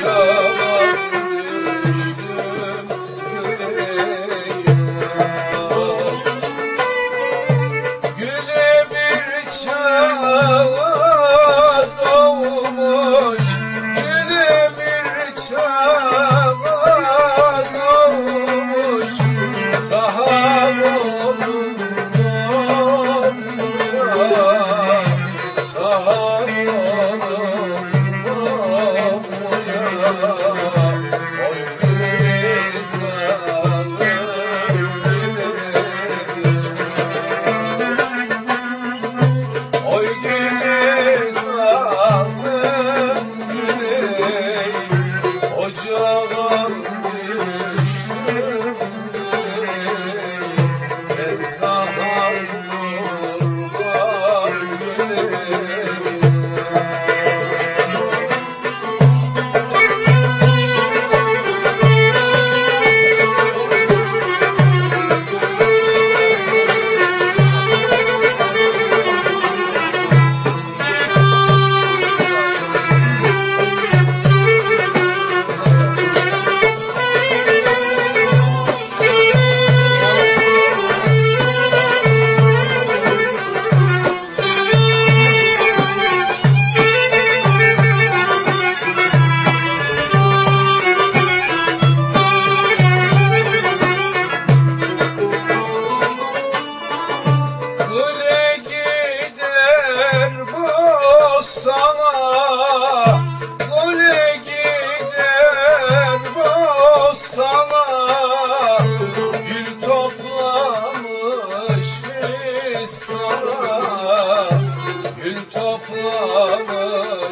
go. Fistana Gül toplamış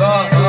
자.